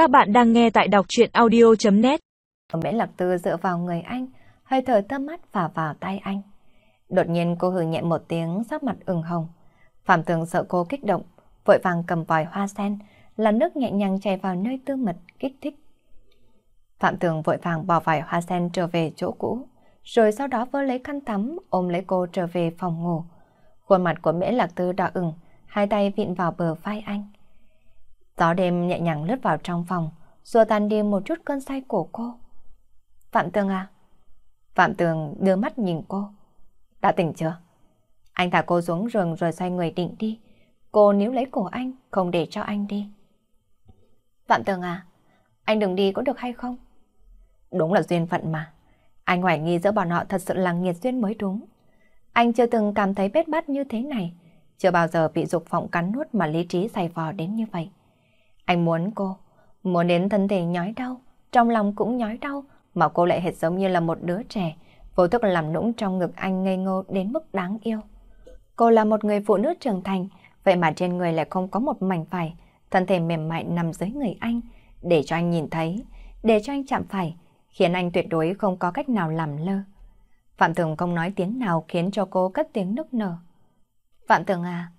Các bạn đang nghe tại đọc chuyện audio.net Mễ Lạc Tư dựa vào người anh, hơi thở tâm mắt và vào tay anh. Đột nhiên cô hừ nhẹ một tiếng sắc mặt ửng hồng. Phạm Tường sợ cô kích động, vội vàng cầm vòi hoa sen, là nước nhẹ nhàng chảy vào nơi tư mật kích thích. Phạm Tường vội vàng bỏ vải hoa sen trở về chỗ cũ, rồi sau đó vơ lấy khăn tắm ôm lấy cô trở về phòng ngủ. Khuôn mặt của Mễ Lạc Tư đỏ ửng, hai tay vịn vào bờ vai anh. Gió đêm nhẹ nhàng lướt vào trong phòng, xua tan đi một chút cơn say của cô. Phạm Tường à? Phạm Tường đưa mắt nhìn cô. Đã tỉnh chưa? Anh thả cô xuống giường rồi xoay người định đi. Cô níu lấy cổ anh, không để cho anh đi. Phạm Tường à, anh đừng đi có được hay không? Đúng là duyên phận mà. Anh hoài nghi giữa bọn họ thật sự là nghiệt duyên mới đúng. Anh chưa từng cảm thấy bết bát như thế này. Chưa bao giờ bị dục vọng cắn nuốt mà lý trí dày vò đến như vậy. Anh muốn cô, muốn đến thân thể nhói đau, trong lòng cũng nhói đau, mà cô lại hệt giống như là một đứa trẻ, vô thức làm nũng trong ngực anh ngây ngô đến mức đáng yêu. Cô là một người phụ nữ trưởng thành, vậy mà trên người lại không có một mảnh vải, thân thể mềm mại nằm dưới người anh, để cho anh nhìn thấy, để cho anh chạm phải, khiến anh tuyệt đối không có cách nào làm lơ. Phạm Tường không nói tiếng nào khiến cho cô cất tiếng nức nở. Phạm Tường à,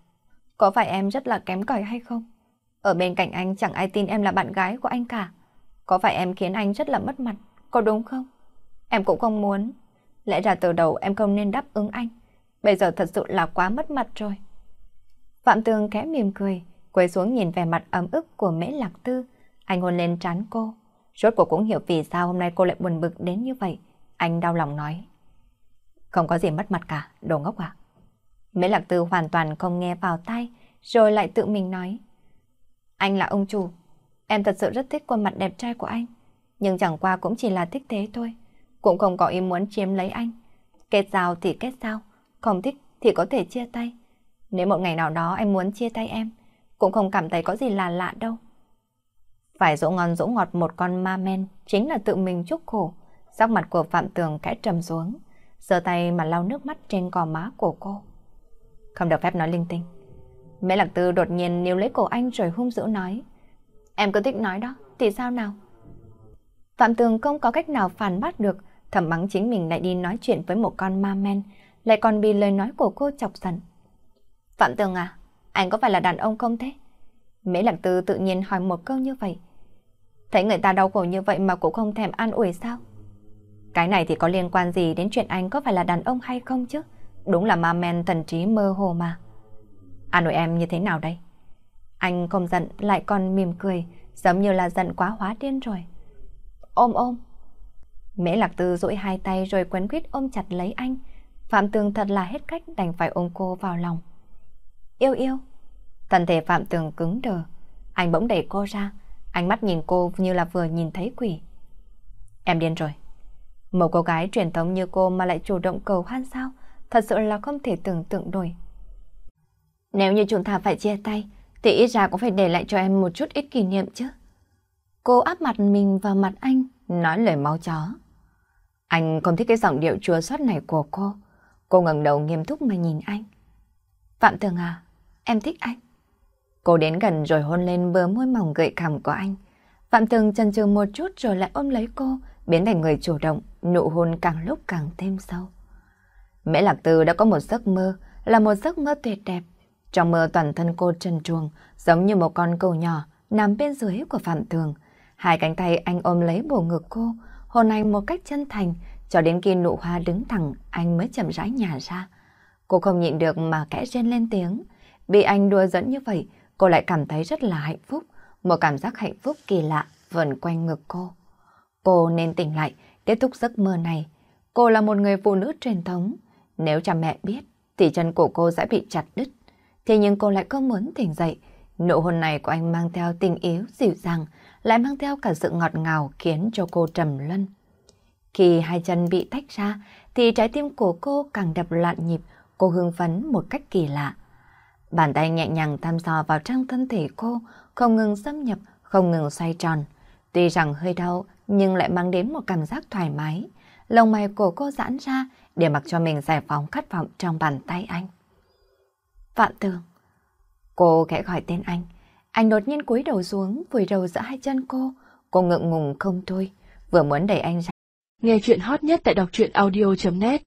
có phải em rất là kém cỏi hay không? Ở bên cạnh anh chẳng ai tin em là bạn gái của anh cả. Có phải em khiến anh rất là mất mặt, có đúng không? Em cũng không muốn. Lẽ ra từ đầu em không nên đáp ứng anh. Bây giờ thật sự là quá mất mặt rồi. Phạm Tường khẽ mỉm cười, quay xuống nhìn vẻ mặt ấm ức của Mễ Lạc Tư. Anh hôn lên trán cô. Rốt cuộc cũng hiểu vì sao hôm nay cô lại buồn bực đến như vậy. Anh đau lòng nói. Không có gì mất mặt cả, đồ ngốc à. Mễ Lạc Tư hoàn toàn không nghe vào tay, rồi lại tự mình nói. Anh là ông chủ. Em thật sự rất thích khuôn mặt đẹp trai của anh. Nhưng chẳng qua cũng chỉ là thích thế thôi. Cũng không có ý muốn chiếm lấy anh. Kết giao thì kết giao. Không thích thì có thể chia tay. Nếu một ngày nào đó anh muốn chia tay em, cũng không cảm thấy có gì là lạ đâu. Phải dỗ ngon dỗ ngọt một con ma men chính là tự mình chuốc khổ. Sắc mặt của Phạm Tường kẽ trầm xuống, giơ tay mà lau nước mắt trên cò má của cô. Không được phép nói linh tinh. Mẹ Lạc Tư đột nhiên níu lấy cổ anh rồi hung dữ nói. Em cứ thích nói đó, thì sao nào? Phạm Tường không có cách nào phản bác được, thầm mắng chính mình lại đi nói chuyện với một con ma men, lại còn bị lời nói của cô chọc giận. Phạm Tường à, anh có phải là đàn ông không thế? Mễ Lạc Tư tự nhiên hỏi một câu như vậy. Thấy người ta đau khổ như vậy mà cũng không thèm an ủi sao? Cái này thì có liên quan gì đến chuyện anh có phải là đàn ông hay không chứ? Đúng là ma men thần trí mơ hồ mà. À, An ủi em như thế nào đây? Anh không giận lại còn mỉm cười, giống như là giận quá hóa điên rồi. Ôm ôm. Mễ Lạc Tư duỗi hai tay rồi quấn quýt ôm chặt lấy anh. Phạm Tường thật là hết cách đành phải ôm cô vào lòng. Yêu yêu. Thân thể Phạm Tường cứng đờ. Anh bỗng đẩy cô ra. Ánh mắt nhìn cô như là vừa nhìn thấy quỷ. Em điên rồi. Một cô gái truyền thống như cô mà lại chủ động cầu hoan sao? Thật sự là không thể tưởng tượng nổi. Nếu như chúng ta phải chia tay, thì ít ra cũng phải để lại cho em một chút ít kỷ niệm chứ. Cô áp mặt mình vào mặt anh, nói lời máu chó. Anh không thích cái giọng điệu chua xót này của cô. Cô ngẩng đầu nghiêm túc mà nhìn anh. Phạm Tường à, em thích anh. Cô đến gần rồi hôn lên bờ môi mỏng gợi cảm của anh. Phạm Tường chần chừ một chút rồi lại ôm lấy cô, biến thành người chủ động, nụ hôn càng lúc càng thêm sâu. Mễ Lạc Tư đã có một giấc mơ, là một giấc mơ tuyệt đẹp. Trong mơ toàn thân cô trần truồng, giống như một con cầu nhỏ nằm bên dưới của Phạm thường Hai cánh tay anh ôm lấy bổ ngực cô, hôn anh một cách chân thành, cho đến khi nụ hoa đứng thẳng, anh mới chậm rãi nhả ra. Cô không nhịn được mà kẽ rên lên tiếng. Bị anh đùa dẫn như vậy, cô lại cảm thấy rất là hạnh phúc. Một cảm giác hạnh phúc kỳ lạ vần quanh ngực cô. Cô nên tỉnh lại, kết thúc giấc mơ này. Cô là một người phụ nữ truyền thống. Nếu cha mẹ biết, thì chân của cô sẽ bị chặt đứt. Thế nhưng cô lại không muốn tỉnh dậy. Nụ hôn này của anh mang theo tình yếu, dịu dàng, lại mang theo cả sự ngọt ngào khiến cho cô trầm luân. Khi hai chân bị tách ra, thì trái tim của cô càng đập loạn nhịp, cô hưng phấn một cách kỳ lạ. Bàn tay nhẹ nhàng thăm dò vào trong thân thể cô, không ngừng xâm nhập, không ngừng xoay tròn. Tuy rằng hơi đau, nhưng lại mang đến một cảm giác thoải mái. lồng mày của cô giãn ra để mặc cho mình giải phóng khát vọng trong bàn tay anh. Vạn tường. Cô khẽ gọi tên anh. Anh đột nhiên cúi đầu xuống, vùi đầu giữa hai chân cô. Cô ngượng ngùng không thôi, vừa muốn đẩy anh ra. Nghe chuyện hot nhất tại đọc truyện audio.net